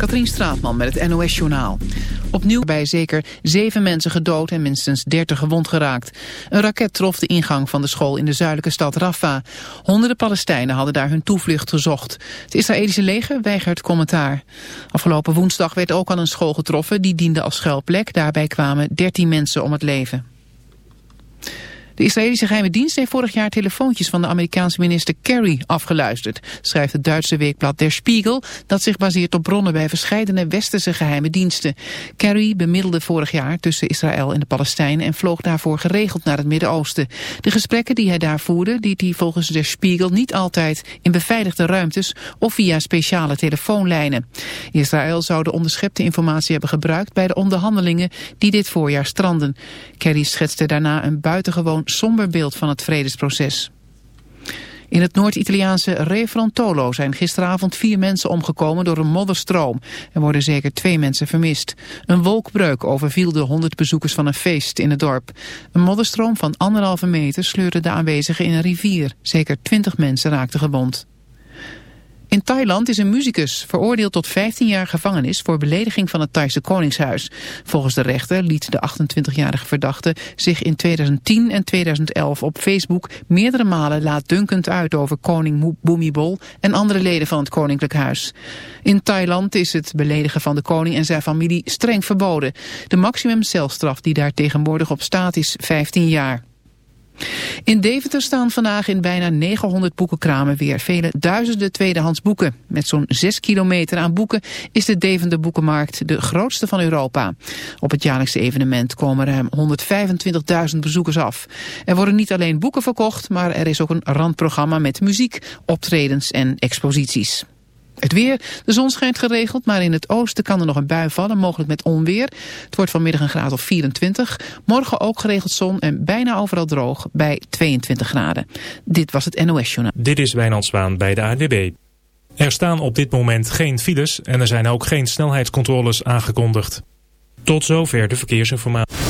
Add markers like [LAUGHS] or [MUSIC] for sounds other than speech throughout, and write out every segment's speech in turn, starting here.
Katrien Straatman met het NOS-journaal. Opnieuw bij zeker zeven mensen gedood en minstens dertig gewond geraakt. Een raket trof de ingang van de school in de zuidelijke stad Rafah. Honderden Palestijnen hadden daar hun toevlucht gezocht. Het Israëlische leger weigert commentaar. Afgelopen woensdag werd ook al een school getroffen. Die diende als schuilplek. Daarbij kwamen dertien mensen om het leven. De Israëlische geheime dienst heeft vorig jaar telefoontjes van de Amerikaanse minister Kerry afgeluisterd, schrijft het Duitse weekblad Der Spiegel, dat zich baseert op bronnen bij verschillende westerse geheime diensten. Kerry bemiddelde vorig jaar tussen Israël en de Palestijnen en vloog daarvoor geregeld naar het Midden-Oosten. De gesprekken die hij daar voerde, liet hij volgens Der Spiegel niet altijd in beveiligde ruimtes of via speciale telefoonlijnen. Israël zou de onderschepte informatie hebben gebruikt bij de onderhandelingen die dit voorjaar stranden. Kerry schetste daarna een buitengewoon somber beeld van het vredesproces. In het Noord-Italiaanse Refrontolo zijn gisteravond vier mensen omgekomen door een modderstroom. Er worden zeker twee mensen vermist. Een wolkbreuk overviel de honderd bezoekers van een feest in het dorp. Een modderstroom van anderhalve meter sleurde de aanwezigen in een rivier. Zeker twintig mensen raakten gewond. In Thailand is een muzikus veroordeeld tot 15 jaar gevangenis voor belediging van het Thaise koningshuis. Volgens de rechter liet de 28-jarige verdachte zich in 2010 en 2011 op Facebook meerdere malen laatdunkend uit over koning Bhumibol en andere leden van het koninklijk huis. In Thailand is het beledigen van de koning en zijn familie streng verboden. De maximum celstraf die daar tegenwoordig op staat is 15 jaar. In Deventer staan vandaag in bijna 900 boekenkramen weer vele duizenden tweedehands boeken. Met zo'n 6 kilometer aan boeken is de Deventer Boekenmarkt de grootste van Europa. Op het jaarlijkse evenement komen ruim 125.000 bezoekers af. Er worden niet alleen boeken verkocht, maar er is ook een randprogramma met muziek, optredens en exposities. Het weer, de zon schijnt geregeld, maar in het oosten kan er nog een bui vallen, mogelijk met onweer. Het wordt vanmiddag een graad of 24. Morgen ook geregeld zon en bijna overal droog bij 22 graden. Dit was het NOS Journaal. Dit is Wijnand bij de ADB. Er staan op dit moment geen files en er zijn ook geen snelheidscontroles aangekondigd. Tot zover de verkeersinformatie.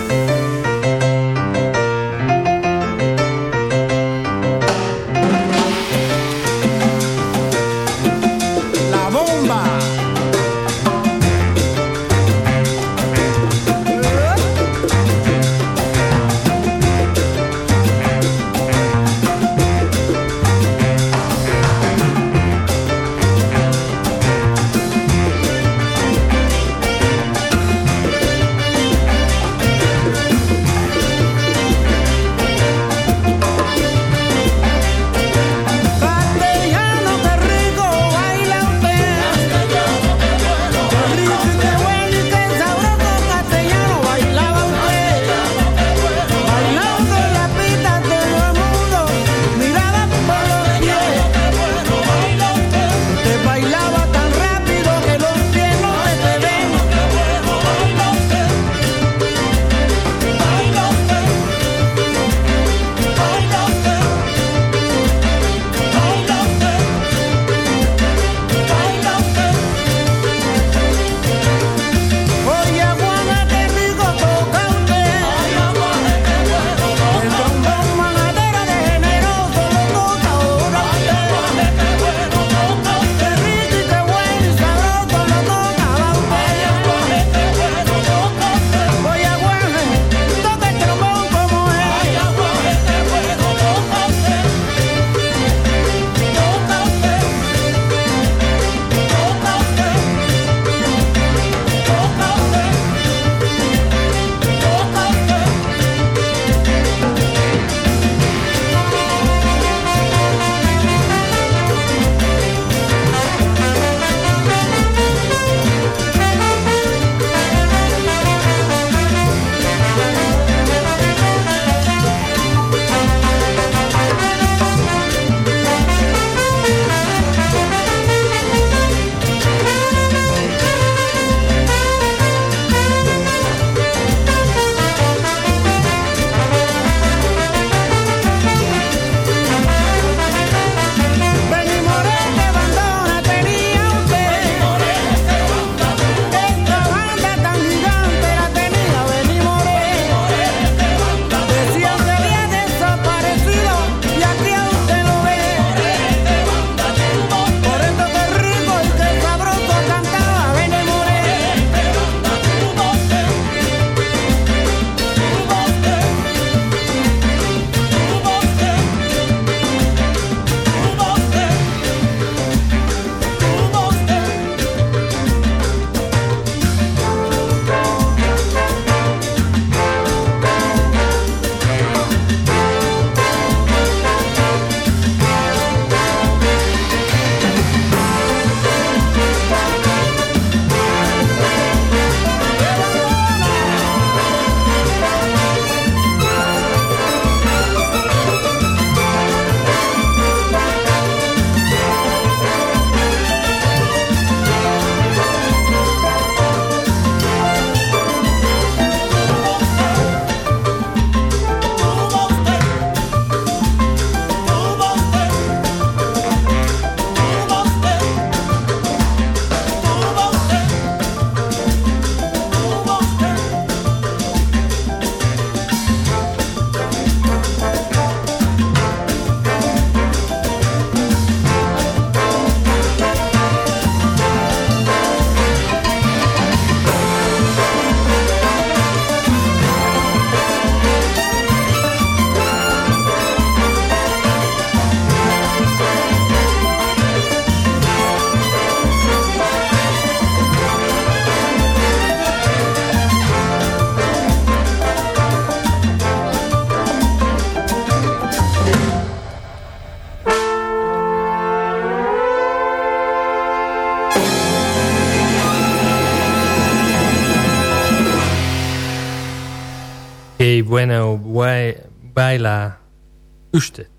Usted.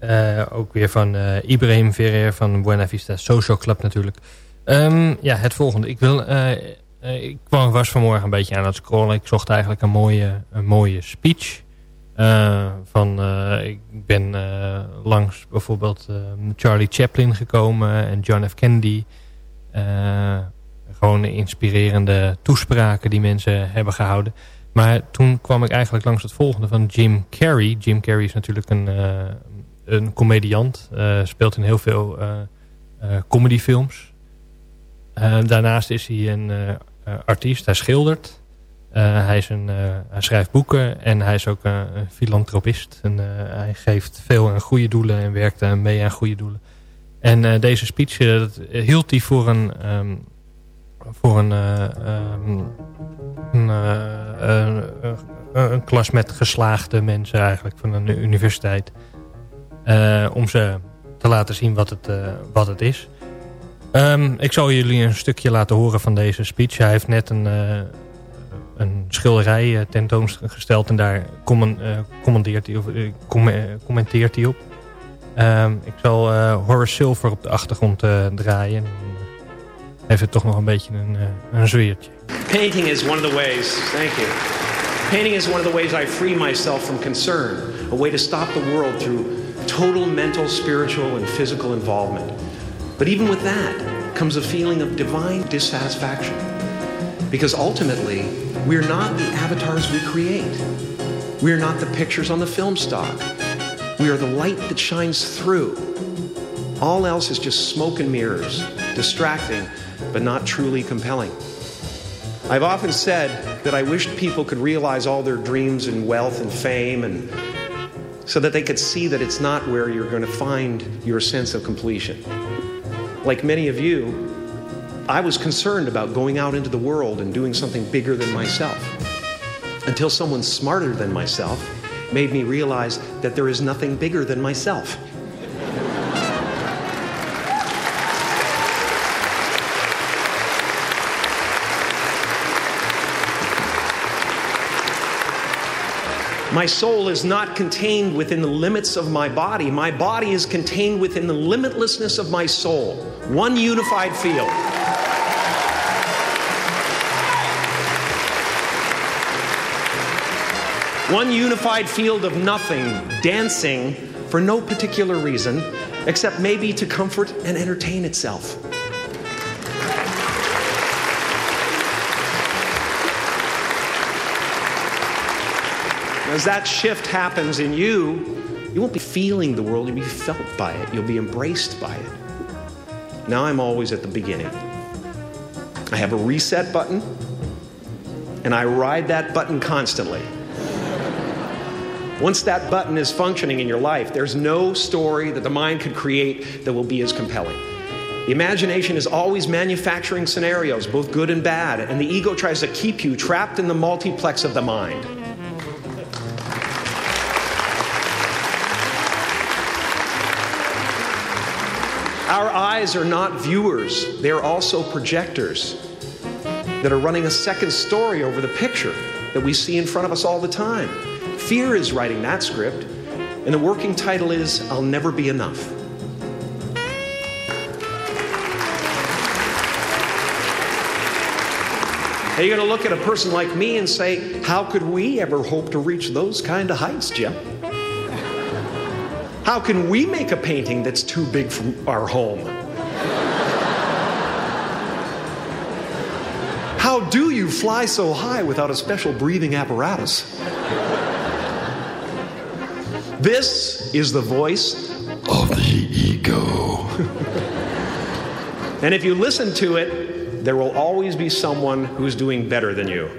Eh, ook weer van eh, Ibrahim Ferrer van Buena Vista Social Club natuurlijk. Ehm, ja, het volgende. Ik, wil, eh, ik kwam, was vanmorgen een beetje aan het scrollen. Ik zocht eigenlijk een mooie, een mooie speech. Van, ik ben langs bijvoorbeeld Charlie Chaplin gekomen en John F. Kennedy. Gewoon inspirerende toespraken die mensen hebben gehouden. Maar toen kwam ik eigenlijk langs het volgende van Jim Carrey. Jim Carrey is natuurlijk een, eh, een comediant. eh, speelt in heel veel eh, comedyfilms. Daarnaast is hij een artiest. Hij schildert. Hij, is een, hij schrijft boeken en hij is ook een, filantropist. En, hij geeft veel aan goede doelen en werkt mee aan goede doelen. En deze speech hield hij voor een, ehm, voor een, eh, ehm, een, eh, een, een- een klas met geslaagde mensen eigenlijk van een universiteit. Eh, om ze te laten zien wat het, wat het is. Ehm, ik zal jullie een stukje laten horen van deze speech. Hij heeft net een, een schilderij eh, tentoongesteld en daar commandeert hij, of, com- commenteert hij op. Ehm, ik zal Horace Silver op de achtergrond draaien. Heeft het toch nog een beetje een, eh, een zweertje. Painting is one of the ways, thank you. Painting is one of the ways I free myself from concern, a way to stop the world through total mental, spiritual, and physical involvement. But even with that comes a feeling of divine dissatisfaction. Because ultimately, we're not the avatars we create. We're not the pictures on the film stock. We are the light that shines through. All else is just smoke and mirrors, distracting, but not truly compelling. I've often said that I wished people could realize all their dreams and wealth and fame and so that they could see that it's not where you're going to find your sense of completion. Like many of you, I was concerned about going out into the world and doing something bigger than myself. Until someone smarter than myself made me realize that there is nothing bigger than myself. My soul is not contained within the limits of my body. My body is contained within the limitlessness of my soul. One unified field. One unified field of nothing, dancing for no particular reason, except maybe to comfort and entertain itself. As that shift happens in you, you won't be feeling the world, you'll be felt by it, you'll be embraced by it. Now I'm always at the beginning. I have a reset button, and I ride that button constantly. Once that button is functioning in your life, there's no story that the mind could create that will be as compelling. The imagination is always manufacturing scenarios, both good and bad, and the ego tries to keep you trapped in the multiplex of the mind. Our eyes are not viewers, they're also projectors that are running a second story over the picture that we see in front of us all the time. Fear is writing that script, and the working title is I'll Never Be Enough. Now you're going to look at a person like me and say, How could we ever hope to reach those kind of heights, Jim? How can we make a painting that's too big for our home? How do you fly so high without a special breathing apparatus? This is the voice of the ego. and if you listen to it, there will always be someone who's doing better than you.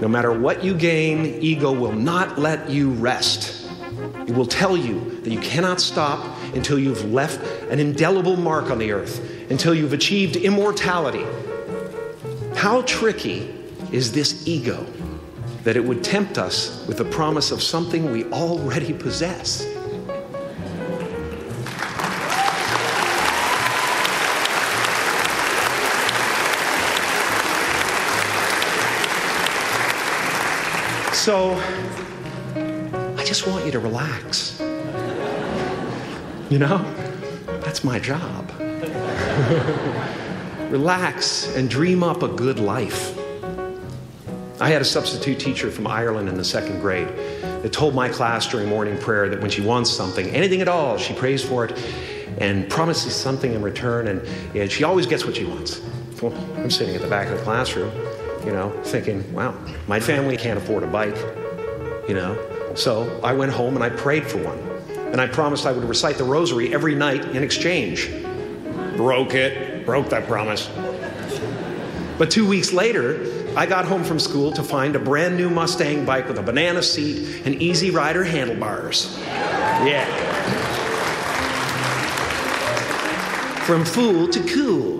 No matter what you gain, ego will not let you rest. It will tell you that you cannot stop until you've left an indelible mark on the earth, until you've achieved immortality. How tricky is this ego that it would tempt us with the promise of something we already possess? So, just want you to relax. You know? That's my job. [LAUGHS] relax and dream up a good life. I had a substitute teacher from Ireland in the second grade that told my class during morning prayer that when she wants something, anything at all, she prays for it and promises something in return, and, and she always gets what she wants. Well, I'm sitting at the back of the classroom, you know, thinking, wow, my family can't afford a bike, you know. So I went home and I prayed for one. And I promised I would recite the rosary every night in exchange. Broke it, broke that promise. But two weeks later, I got home from school to find a brand new Mustang bike with a banana seat and easy rider handlebars. Yeah. From fool to cool.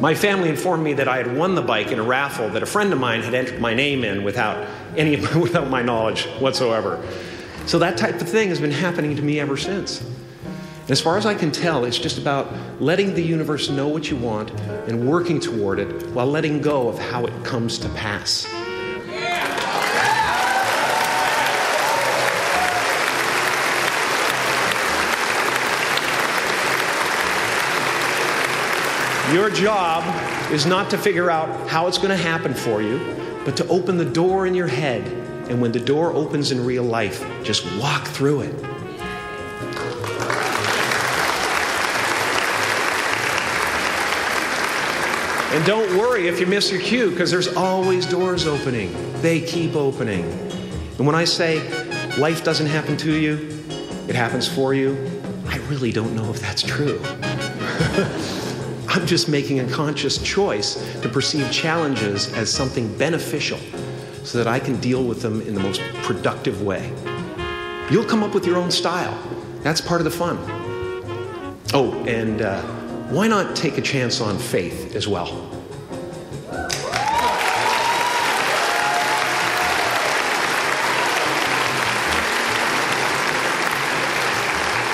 My family informed me that I had won the bike in a raffle that a friend of mine had entered my name in without any [LAUGHS] without my knowledge whatsoever. So that type of thing has been happening to me ever since. And as far as I can tell, it's just about letting the universe know what you want and working toward it while letting go of how it comes to pass. Your job is not to figure out how it's going to happen for you, but to open the door in your head. And when the door opens in real life, just walk through it. And don't worry if you miss your cue, because there's always doors opening. They keep opening. And when I say life doesn't happen to you, it happens for you, I really don't know if that's true. [LAUGHS] I'm just making a conscious choice to perceive challenges as something beneficial so that I can deal with them in the most productive way. You'll come up with your own style. That's part of the fun. Oh, and uh, why not take a chance on faith as well?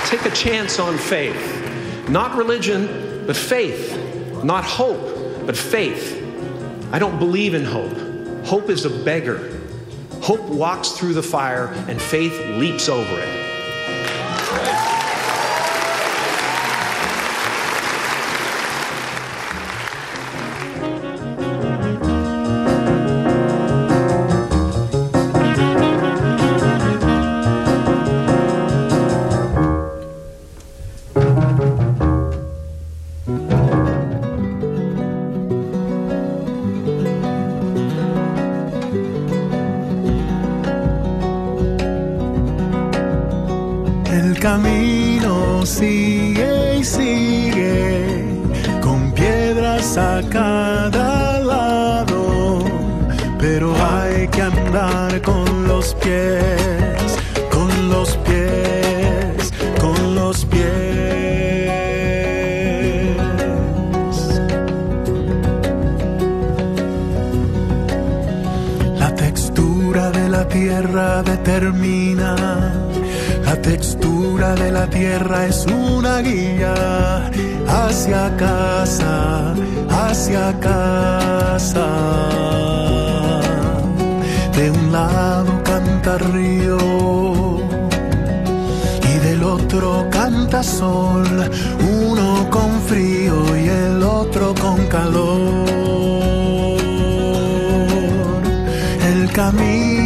Take a chance on faith. Not religion, but faith. Not hope, but faith. I don't believe in hope. Hope is a beggar. Hope walks through the fire, and faith leaps over it. El camino sigue y sigue, con piedras a cada lado, pero hay que andar con los pies, con los pies, con los pies. La textura de la tierra determina. La textura de la tierra es una guía hacia casa, hacia casa. De un lado canta río y del otro canta sol, uno con frío y el otro con calor. El camino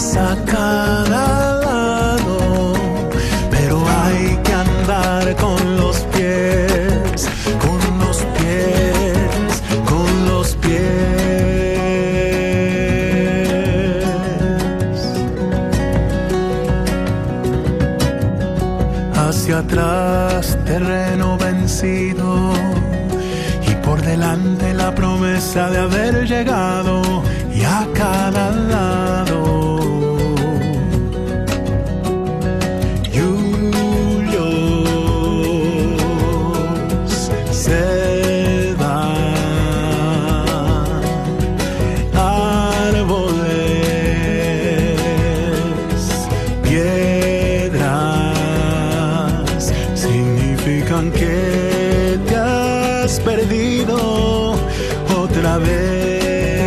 a cada lado, pero hay que andar con los pies, con los pies, con los pies. Hacia atrás, terreno vencido y por delante la promesa de haber llegado te has perdido otra vez.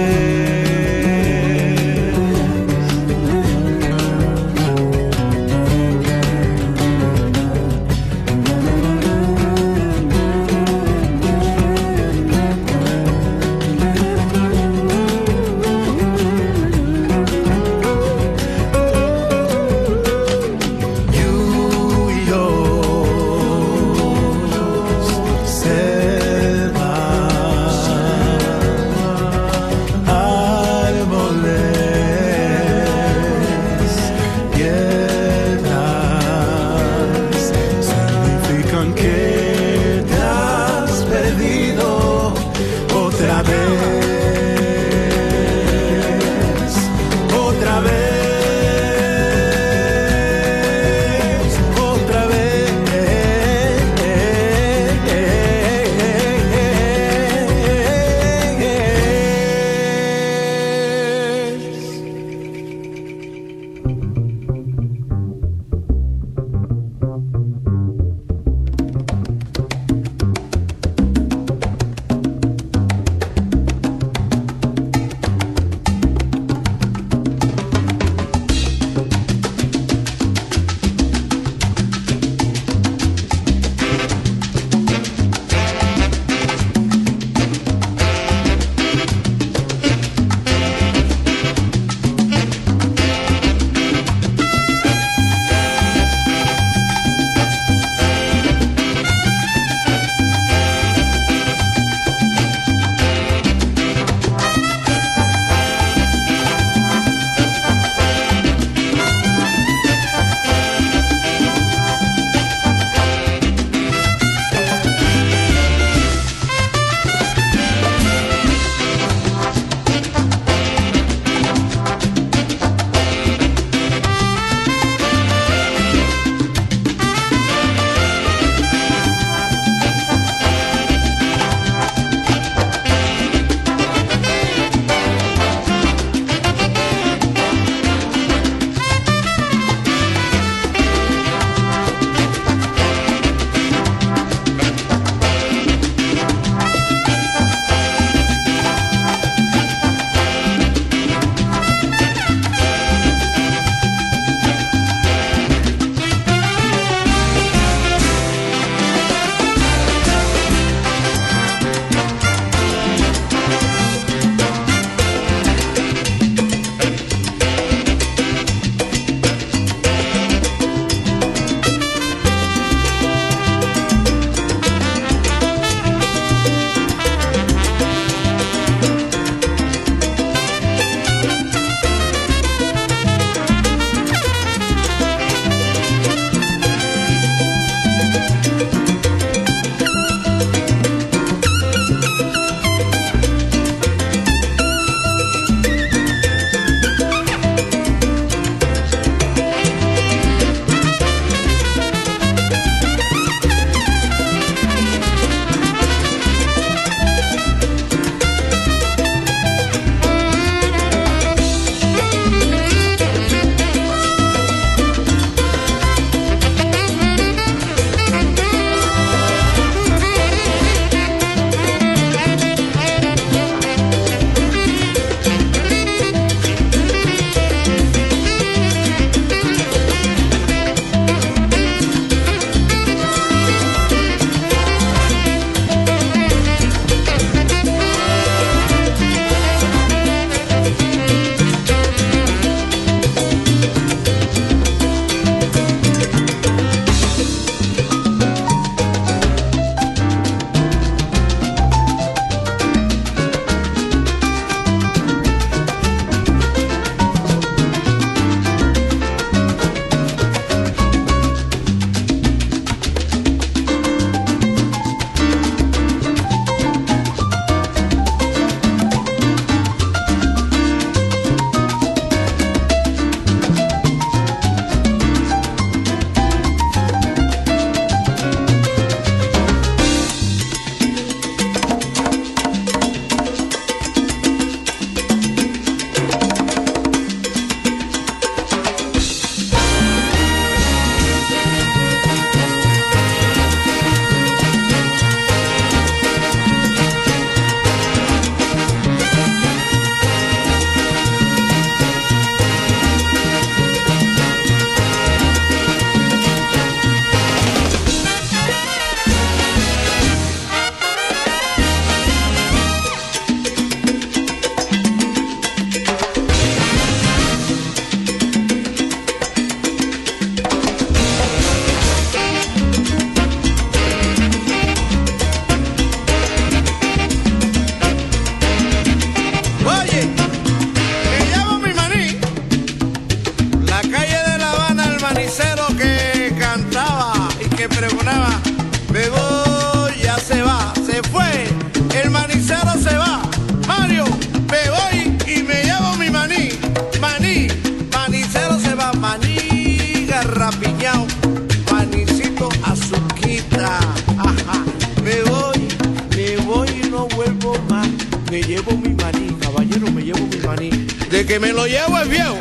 Que me lo llevo es viejo,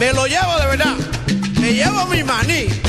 me lo llevo de verdad. Me llevo mi maní.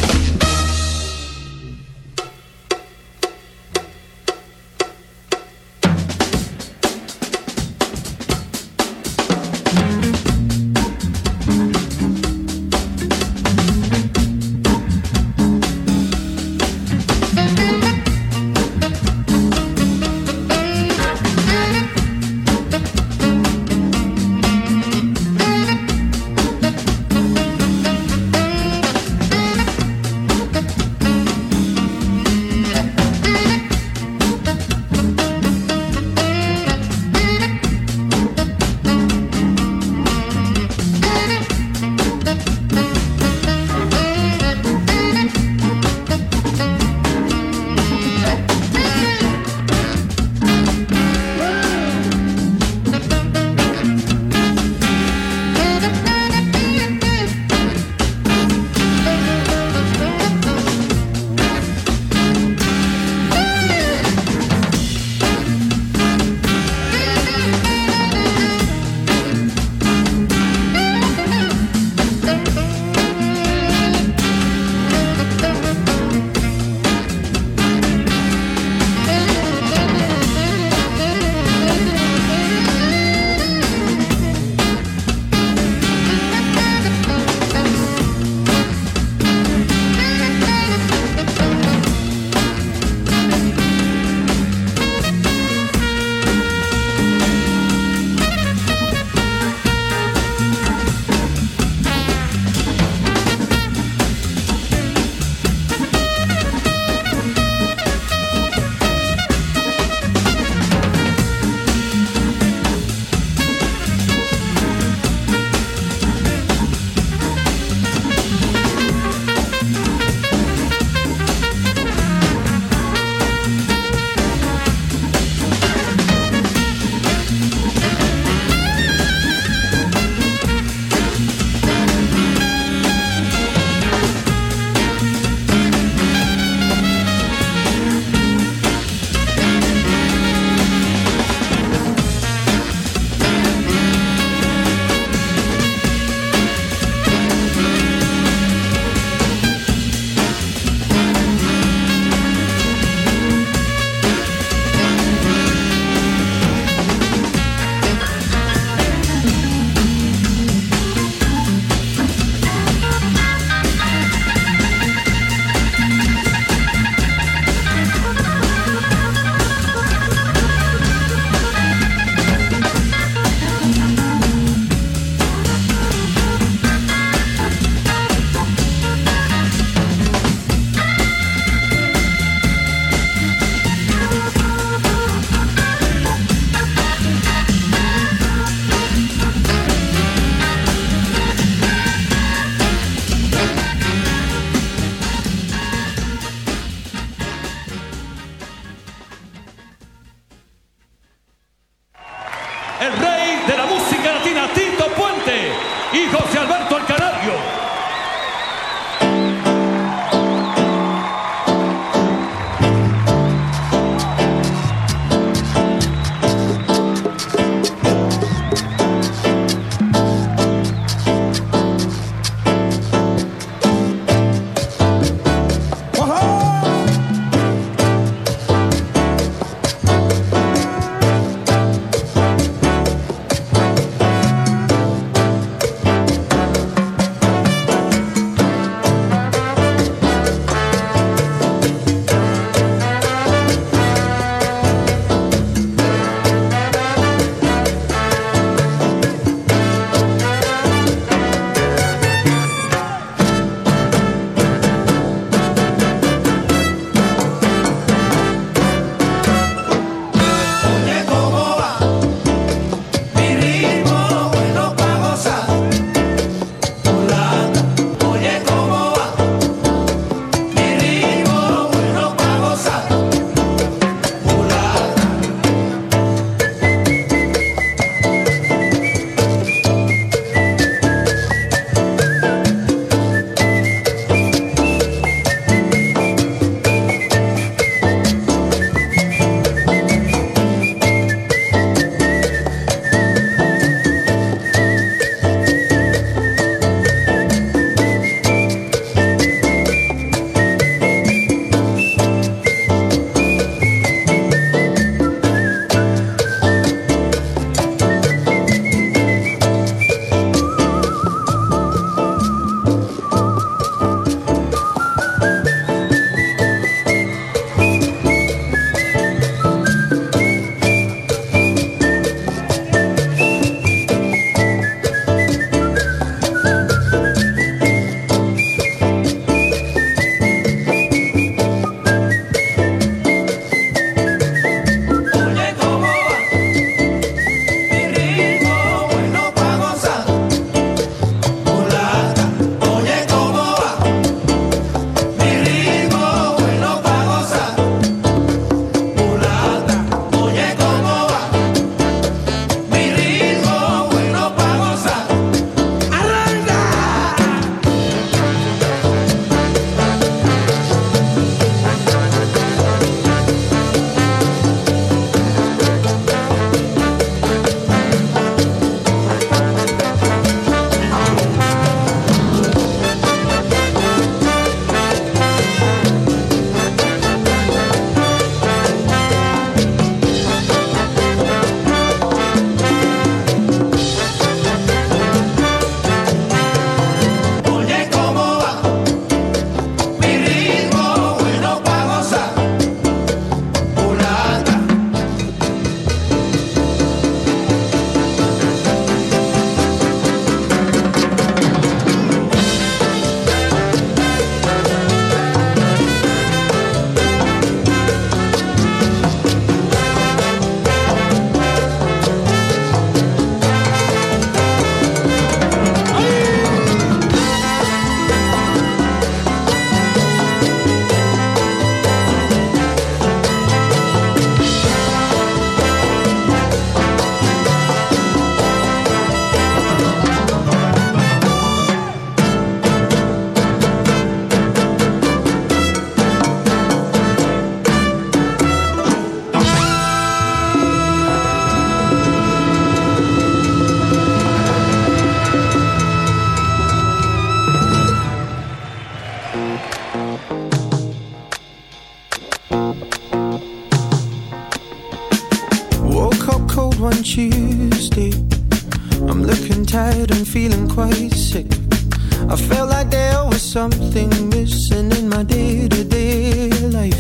Something missing in my day to day life.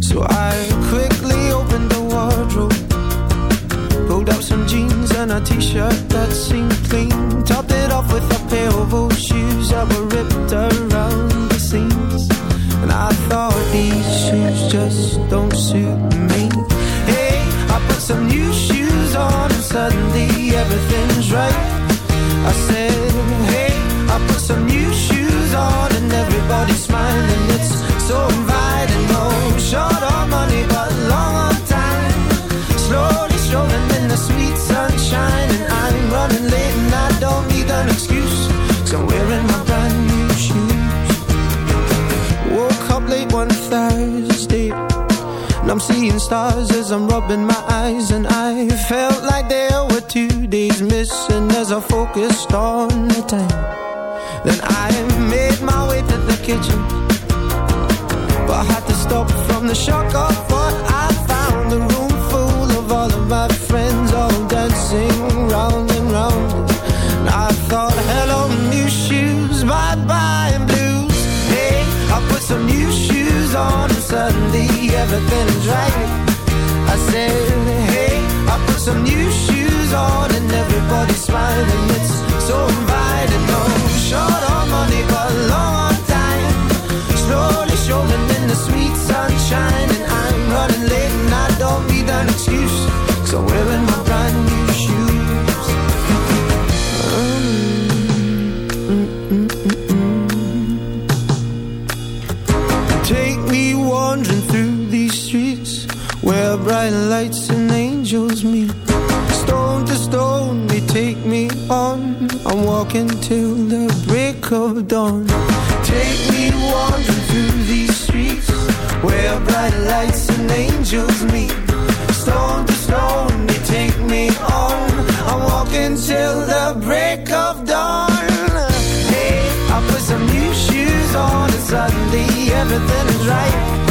So I quickly opened the wardrobe. Pulled out some jeans and a t shirt that seemed the shock of what I found. A room full of all of my friends All dancing round and round. I thought, hello new shoes, bye-bye and blues. Hey, I put some new shoes on And suddenly everything's right. I said, hey, I put some new shoes on And everybody's smiling. It's so inviting No short on money but long on time. Slowly strolling excuse So I'm wearing my brand new shoes. Take me wandering through these streets Where bright lights and angels meet. Stone to stone they take me on. I'm walking till the break of dawn. Take me wandering through these streets Where bright lights and angels meet till the break of dawn Hey, I put some new shoes on and suddenly everything is right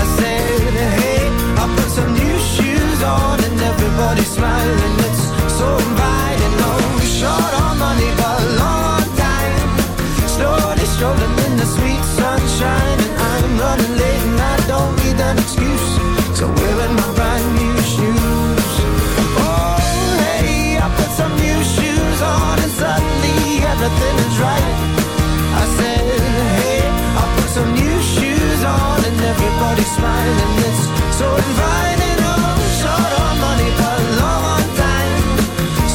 I said, hey, I put some new shoes on and everybody's smiling. It's so inviting. Oh, no short on money, but long on time. Slowly strolling in the sweet sunshine, everything is right. I said, hey, I put some new shoes on and everybody's smiling. It's so inviting. Oh, short on money, but long on time.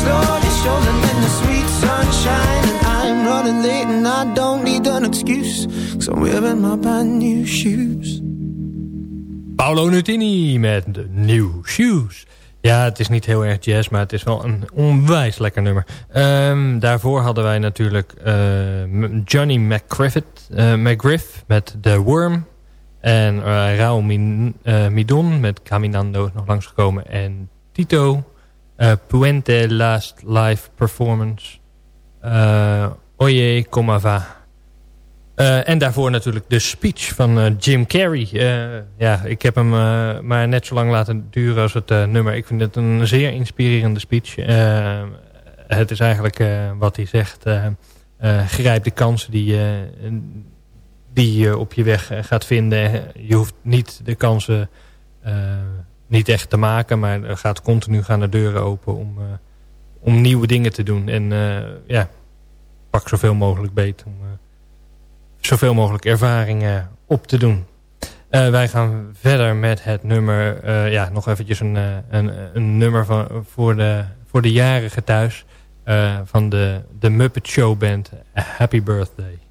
Slowly strolling in the sweet sunshine, and I'm running late and I don't need an excuse. So I'm wearing my brand new shoes. Paolo Nutini met de New Shoes. Ja, het is niet heel erg jazz, maar het is wel een onwijs lekker nummer. Ehm, daarvoor hadden wij natuurlijk eh, Johnny McGriffith, eh, McGriff met The Worm. En uh, Raul eh, Midon met Caminando nog langsgekomen. En Tito, Puente Last Live Performance. Oye, Como Eh, en daarvoor natuurlijk de speech van eh, Jim Carrey. Eh, ja, ik heb hem maar net zo lang laten duren als het nummer. Ik vind het een zeer inspirerende speech. Het is eigenlijk wat hij zegt. grijp de kansen die, die je op je weg gaat vinden. Je hoeft niet de kansen niet echt te maken. Maar gaat continu gaan de deuren open om, om nieuwe dingen te doen. En ja, pak zoveel mogelijk beet om... zoveel mogelijk ervaringen op te doen. Eh, wij gaan verder met het nummer, eh, ja, nog eventjes een, eh, een, een nummer van, voor, de, voor de jarigen thuis. van de, de Muppet Show Band, Happy Birthday.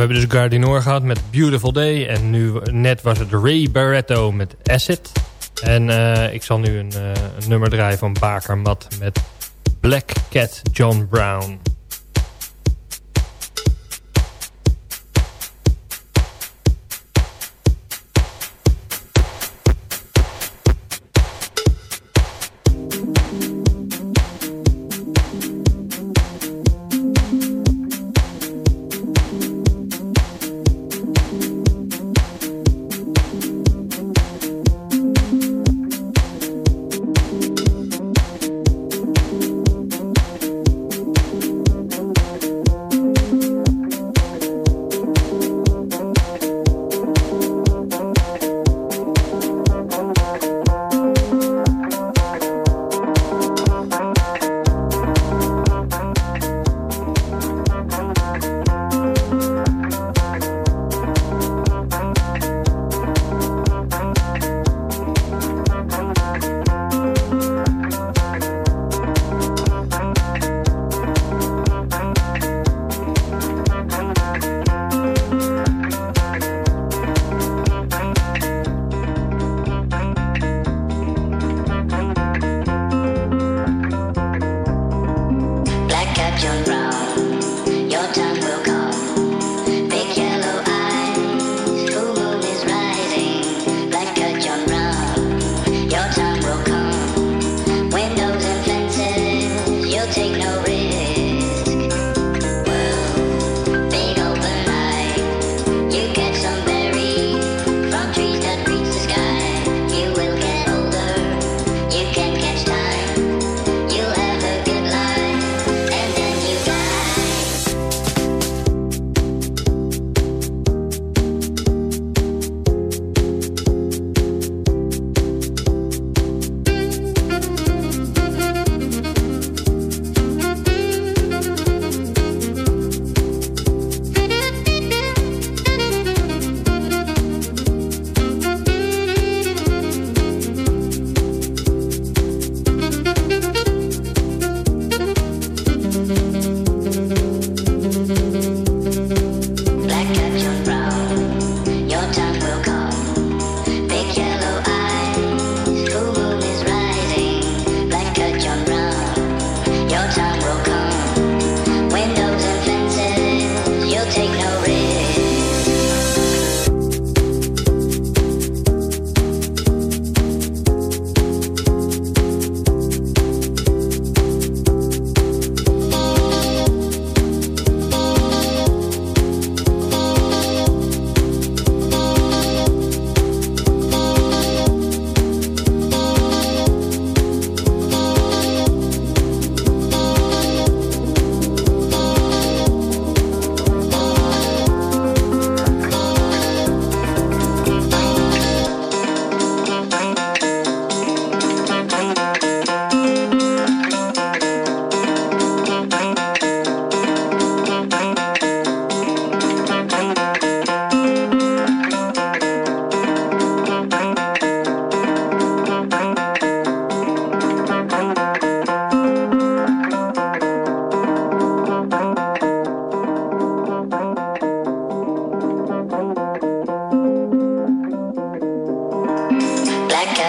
Hebben dus Gardinoor gehad met Beautiful Day. En nu net was het Ray Barretto met Acid. En eh, ik zal nu een, uh, een nummer draaien van Bakermat met Black Cat John Brown.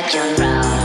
It's a word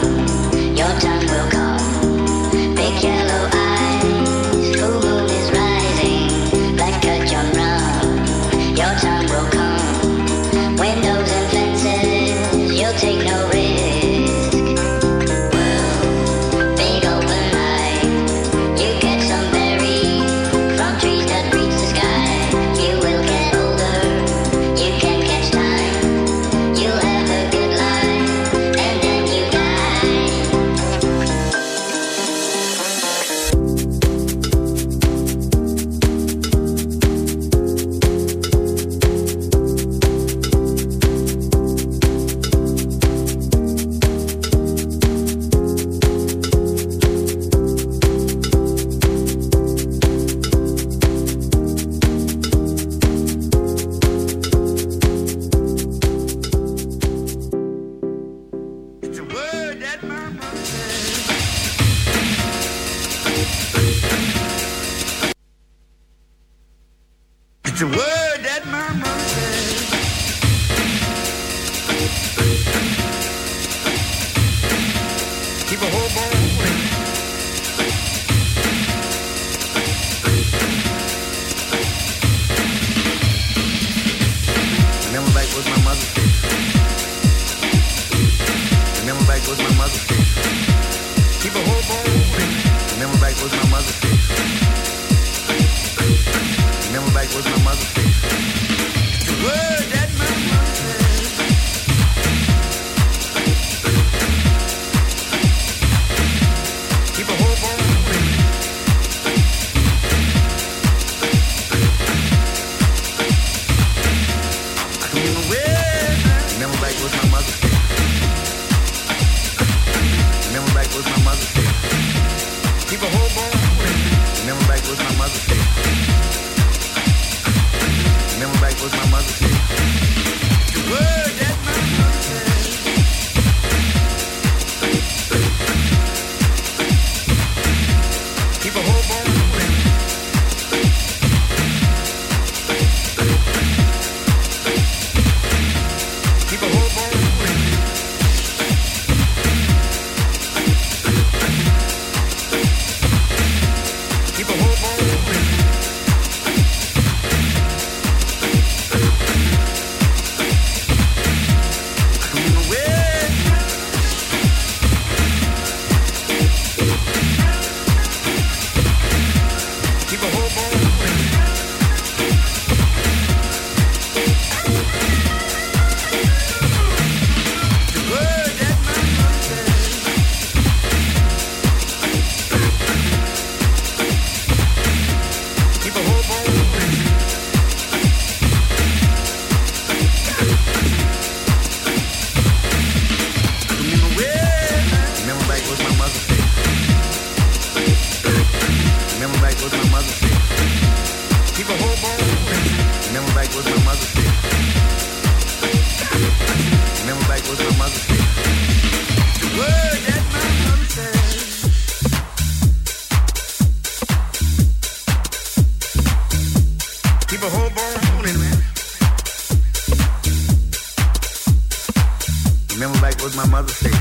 my mother said.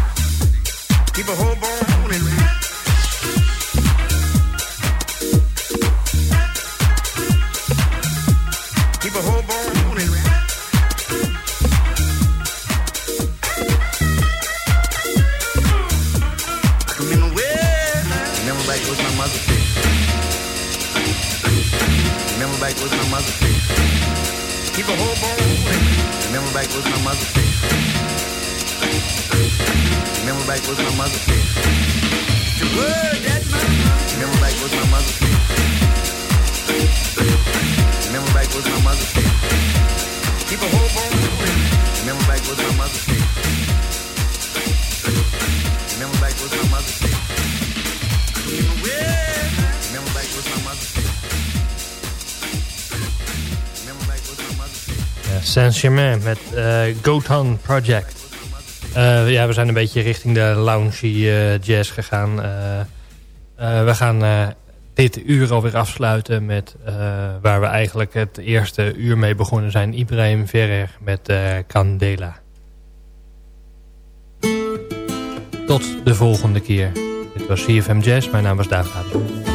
Keep a hope on holding, man. Keep a hope on holding, man. I can remember where. Remember back what my mother said. Remember back what my mother said. Keep a on holding. Remember back what my mother said. Back what my mother said. The back what my mother said. Remember back what my mother said. Keep a hope on. Remember back what my mother said. Remember back what my mother said. Saint-Germain met eh Gotan Project. Eh, ja, we zijn een beetje richting de loungy eh, jazz gegaan. Eh, we gaan dit uur alweer afsluiten met waar we eigenlijk het eerste uur mee begonnen zijn. Ibrahim Ferrer met Candela. Tot de volgende keer. Dit was CFM Jazz. Mijn naam was David Habel.